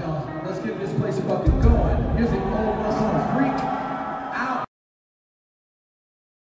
y'all. Let's get this place fucking going. Here's an old one freak.